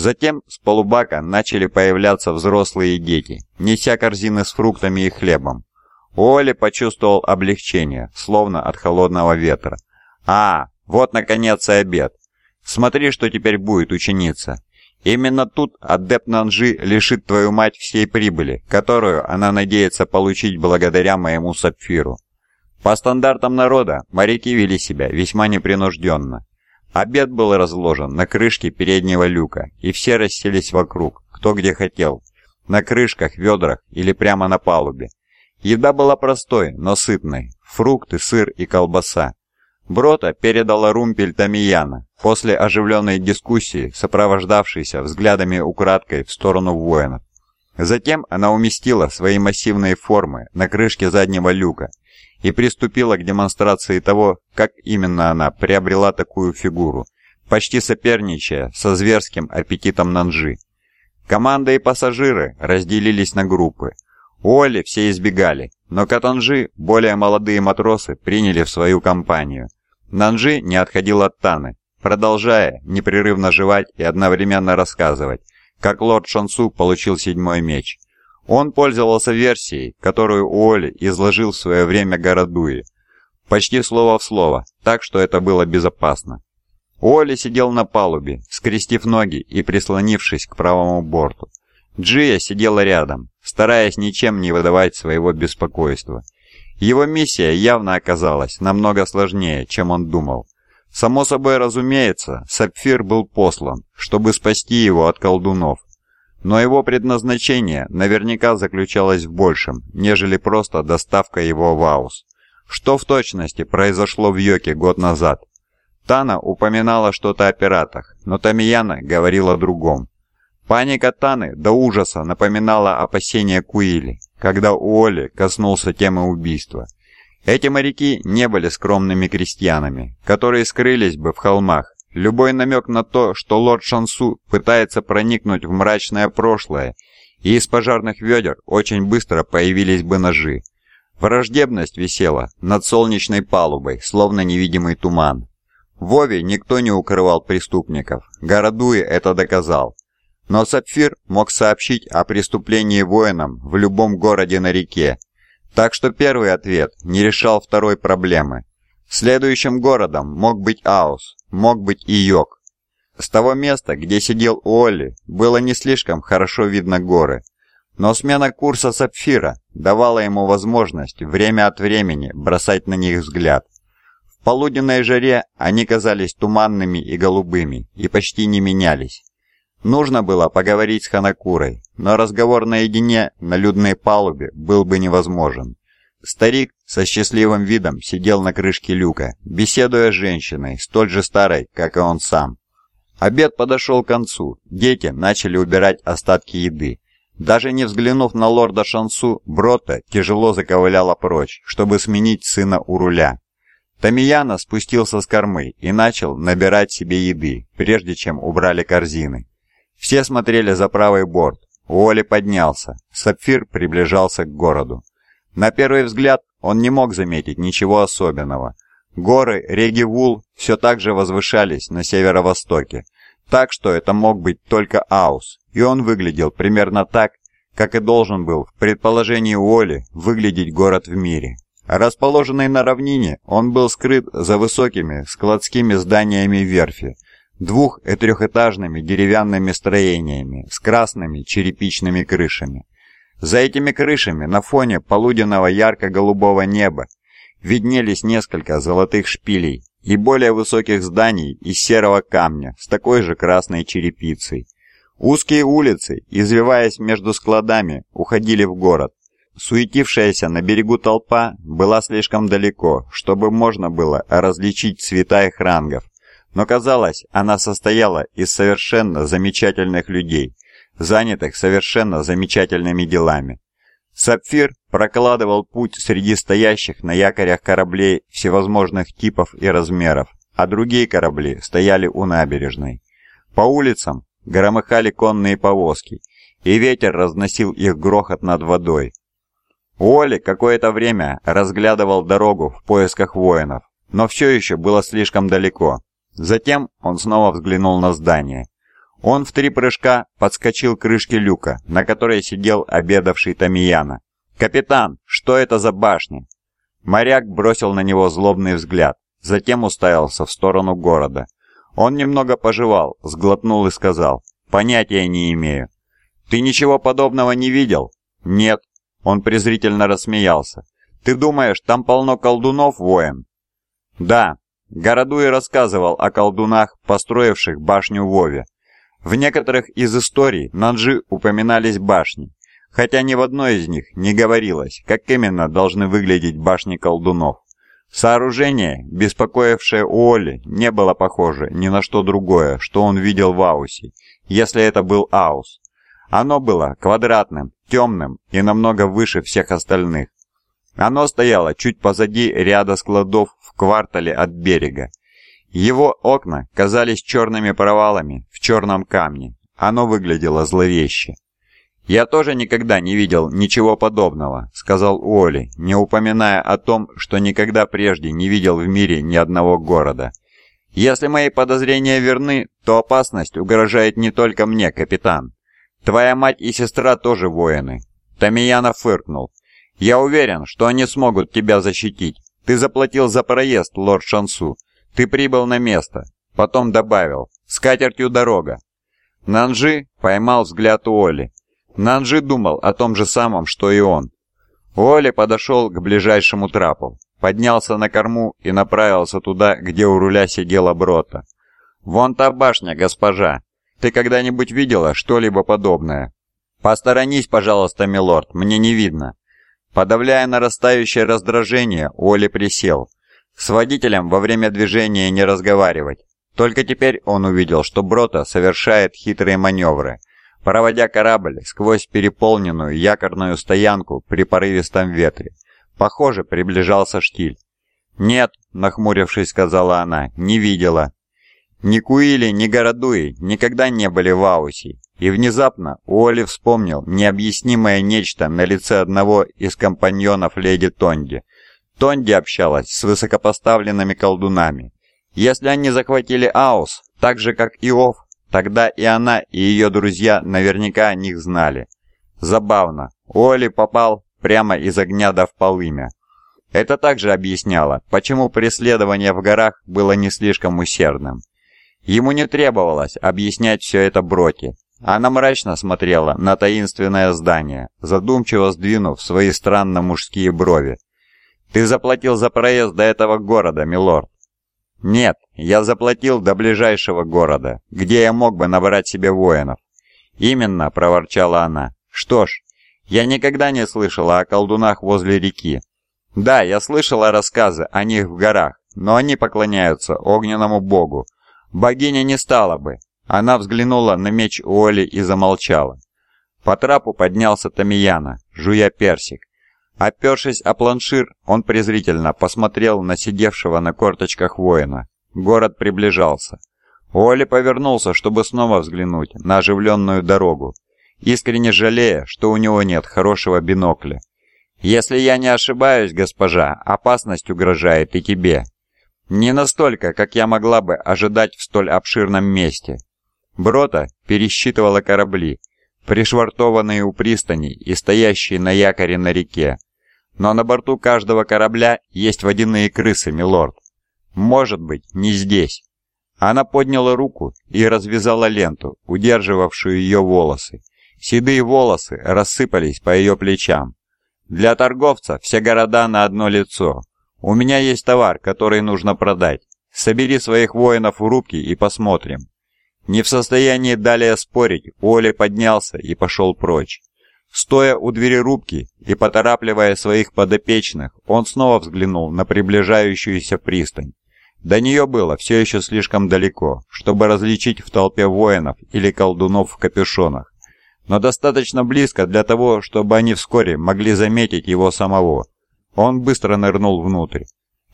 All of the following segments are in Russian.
Затем с полубака начали появляться взрослые дети, неся корзины с фруктами и хлебом. Оли почувствовал облегчение, словно от холодного ветра. «А, вот наконец и обед. Смотри, что теперь будет, ученица. Именно тут адепт Нанжи лишит твою мать всей прибыли, которую она надеется получить благодаря моему сапфиру». По стандартам народа моряки вели себя весьма непринужденно. Обед был разложен на крышке переднего люка, и все расселись вокруг, кто где хотел, на крышках, ведрах или прямо на палубе. Еда была простой, но сытной, фрукты, сыр и колбаса. Брота передала румпель Тамияна после оживленной дискуссии, сопровождавшейся взглядами украдкой в сторону воинов. Затем она уместила свои массивные формы на крышке заднего люка и приступила к демонстрации того, как именно она приобрела такую фигуру, почти соперничая со зверским аппетитом Нанжи. Команда и пассажиры разделились на группы. Оли все избегали, но Катанжи, более молодые матросы, приняли в свою компанию. Нанжи не отходил от Таны, продолжая непрерывно жевать и одновременно рассказывать, как лорд Шансу получил седьмой меч – он пользовался версией, которую Уолли изложил в свое время Городуи, почти слово в слово, так что это было безопасно. Уолли сидел на палубе, скрестив ноги и прислонившись к правому борту. Джия сидела рядом, стараясь ничем не выдавать своего беспокойства. Его миссия явно оказалась намного сложнее, чем он думал. Само собой разумеется, Сапфир был послан, чтобы спасти его от колдунов, но его предназначение наверняка заключалось в большем, нежели просто доставка его в Аус. Что в точности произошло в Йоке год назад? Тана упоминала что-то о пиратах, но Тамияна говорила о другом. Паника Таны до ужаса напоминала опасения Куили, когда Уолли коснулся темы убийства. Эти моряки не были скромными крестьянами, которые скрылись бы в холмах, Любой намек на то, что лорд Шансу пытается проникнуть в мрачное прошлое, и из пожарных ведер очень быстро появились бы ножи. Враждебность висела над солнечной палубой, словно невидимый туман. Вове никто не укрывал преступников, Городуи это доказал. Но Сапфир мог сообщить о преступлении воинам в любом городе на реке. Так что первый ответ не решал второй проблемы. Следующим городом мог быть Аус, мог быть и Йог. С того места, где сидел Уолли, было не слишком хорошо видно горы, но смена курса Сапфира давала ему возможность время от времени бросать на них взгляд. В полуденной жаре они казались туманными и голубыми и почти не менялись. Нужно было поговорить с Ханакурой, но разговор наедине на людной палубе был бы невозможен. Старик со счастливым видом сидел на крышке люка, беседуя с женщиной, столь же старой, как и он сам. Обед подошел к концу, дети начали убирать остатки еды. Даже не взглянув на лорда Шансу, Брота тяжело заковыляла прочь, чтобы сменить сына у руля. Тамияна спустился с кормы и начал набирать себе еды, прежде чем убрали корзины. Все смотрели за правый борт. Уолли поднялся. Сапфир приближался к городу. На первый взгляд он не мог заметить ничего особенного. Горы Регивул все так же возвышались на северо-востоке, так что это мог быть только Аус, и он выглядел примерно так, как и должен был в предположении Уолли выглядеть город в мире. Расположенный на равнине, он был скрыт за высокими складскими зданиями верфи, двух- и трехэтажными деревянными строениями с красными черепичными крышами. За этими крышами на фоне полуденного ярко-голубого неба виднелись несколько золотых шпилей и более высоких зданий из серого камня с такой же красной черепицей. Узкие улицы, извиваясь между складами, уходили в город. Суетившаяся на берегу толпа была слишком далеко, чтобы можно было различить цвета их рангов, но казалось, она состояла из совершенно замечательных людей, занятых совершенно замечательными делами. Сапфир прокладывал путь среди стоящих на якорях кораблей всевозможных типов и размеров, а другие корабли стояли у набережной. По улицам громыхали конные повозки, и ветер разносил их грохот над водой. Уолли какое-то время разглядывал дорогу в поисках воинов, но все еще было слишком далеко. Затем он снова взглянул на здание. Он в три прыжка подскочил к крышке люка, на которой сидел обедавший Тамияна. «Капитан, что это за башня?» Моряк бросил на него злобный взгляд, затем уставился в сторону города. Он немного пожевал, сглотнул и сказал, «Понятия не имею». «Ты ничего подобного не видел?» «Нет». Он презрительно рассмеялся. «Ты думаешь, там полно колдунов, воин?» «Да». Городуй рассказывал о колдунах, построивших башню Вове. В некоторых из историй Нанджи упоминались башни, хотя ни в одной из них не говорилось, как именно должны выглядеть башни колдунов. Сооружение, беспокоившее Уолли, не было похоже ни на что другое, что он видел в Аусе, если это был Аус. Оно было квадратным, темным и намного выше всех остальных. Оно стояло чуть позади ряда складов в квартале от берега. Его окна казались черными провалами в черном камне. Оно выглядело зловеще. «Я тоже никогда не видел ничего подобного», — сказал Уолли, не упоминая о том, что никогда прежде не видел в мире ни одного города. «Если мои подозрения верны, то опасность угрожает не только мне, капитан. Твоя мать и сестра тоже воины». Тамияна фыркнул. «Я уверен, что они смогут тебя защитить. Ты заплатил за проезд, лорд Шансу. Ты прибыл на место». Потом добавил. «С катертью дорога». Нанжи поймал взгляд Уолли. Нанджи думал о том же самом, что и он. Оля подошел к ближайшему трапу, поднялся на корму и направился туда, где у руля сидела Брота. «Вон та башня, госпожа. Ты когда-нибудь видела что-либо подобное?» «Посторонись, пожалуйста, милорд, мне не видно». Подавляя нарастающее раздражение, Оли присел. С водителем во время движения не разговаривать. Только теперь он увидел, что Брота совершает хитрые маневры – проводя корабль сквозь переполненную якорную стоянку при порывистом ветре. Похоже, приближался штиль. «Нет», — нахмурившись, сказала она, — «не видела». Ни Куили, ни Городуи никогда не были в Аусе, и внезапно Уолли вспомнил необъяснимое нечто на лице одного из компаньонов леди Тонди. Тонди общалась с высокопоставленными колдунами. Если они захватили Аус, так же как Иов, Тогда и она, и ее друзья наверняка о них знали. Забавно, Оли попал прямо из огня до в полымя. Это также объясняло, почему преследование в горах было не слишком усердным. Ему не требовалось объяснять все это Броти. Она мрачно смотрела на таинственное здание, задумчиво сдвинув свои странно мужские брови. «Ты заплатил за проезд до этого города, милорд. «Нет, я заплатил до ближайшего города, где я мог бы набрать себе воинов». «Именно», — проворчала она. «Что ж, я никогда не слышала о колдунах возле реки. Да, я слышала рассказы о них в горах, но они поклоняются огненному богу. Богиня не стала бы». Она взглянула на меч Оли и замолчала. По трапу поднялся Тамияна, жуя персик. Опершись о планшир, он презрительно посмотрел на сидевшего на корточках воина. Город приближался. Оли повернулся, чтобы снова взглянуть на оживленную дорогу, искренне жалея, что у него нет хорошего бинокля. «Если я не ошибаюсь, госпожа, опасность угрожает и тебе. Не настолько, как я могла бы ожидать в столь обширном месте». Брота пересчитывала корабли, пришвартованные у пристани и стоящие на якоре на реке. Но на борту каждого корабля есть водяные крысы, милорд. Может быть, не здесь. Она подняла руку и развязала ленту, удерживавшую ее волосы. Седые волосы рассыпались по ее плечам. Для торговца все города на одно лицо. У меня есть товар, который нужно продать. Собери своих воинов в рубки и посмотрим. Не в состоянии далее спорить, Оля поднялся и пошел прочь. Стоя у двери рубки и поторапливая своих подопечных, он снова взглянул на приближающуюся пристань. До нее было все еще слишком далеко, чтобы различить в толпе воинов или колдунов в капюшонах, но достаточно близко для того, чтобы они вскоре могли заметить его самого. Он быстро нырнул внутрь.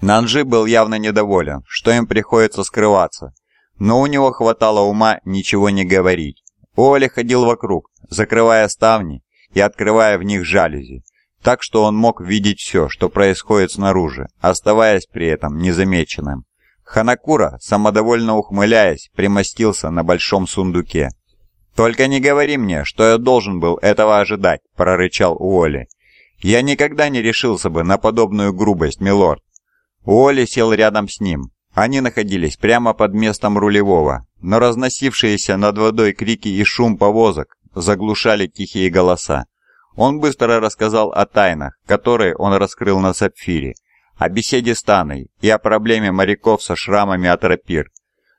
Нанжи был явно недоволен, что им приходится скрываться, но у него хватало ума ничего не говорить. Оля ходил вокруг, закрывая ставни и открывая в них жалюзи, так что он мог видеть все, что происходит снаружи, оставаясь при этом незамеченным. Ханакура, самодовольно ухмыляясь, примостился на большом сундуке. «Только не говори мне, что я должен был этого ожидать», — прорычал Уолли. «Я никогда не решился бы на подобную грубость, милорд». Уолли сел рядом с ним. Они находились прямо под местом рулевого, но разносившиеся над водой крики и шум повозок заглушали тихие голоса. Он быстро рассказал о тайнах, которые он раскрыл на Сапфире, о беседе с Таной и о проблеме моряков со шрамами от рапир.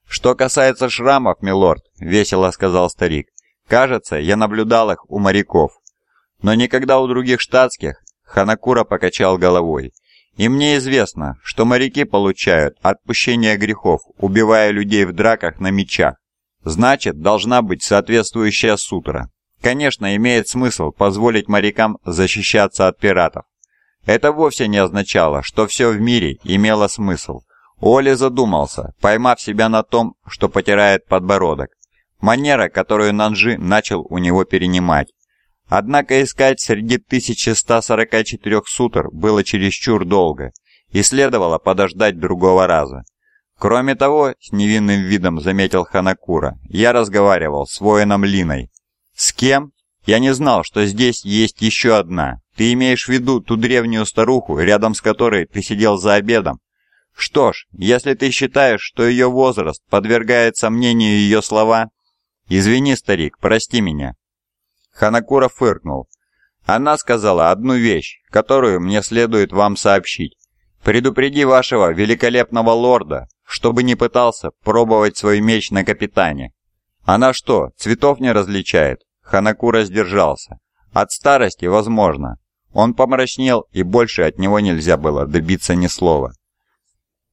«Что касается шрамов, милорд», — весело сказал старик, — «кажется, я наблюдал их у моряков. Но никогда у других штатских», — Ханакура покачал головой. «И мне известно, что моряки получают отпущение грехов, убивая людей в драках на мечах. Значит, должна быть соответствующая сутра. Конечно, имеет смысл позволить морякам защищаться от пиратов. Это вовсе не означало, что все в мире имело смысл. Оли задумался, поймав себя на том, что потирает подбородок. Манера, которую Нанжи начал у него перенимать. Однако искать среди 1144 сутр было чересчур долго, и следовало подождать другого раза. Кроме того, с невинным видом заметил Ханакура, я разговаривал с воином Линой. «С кем?» «Я не знал, что здесь есть еще одна. Ты имеешь в виду ту древнюю старуху, рядом с которой ты сидел за обедом?» Что ж, если ты считаешь, что ее возраст подвергает сомнению ее слова... Извини, старик, прости меня. Ханакура фыркнул. Она сказала одну вещь, которую мне следует вам сообщить. Предупреди вашего великолепного лорда, чтобы не пытался пробовать свой меч на капитане. Она что, цветов не различает? Ханакура сдержался. От старости, возможно. Он помрачнел, и больше от него нельзя было добиться ни слова.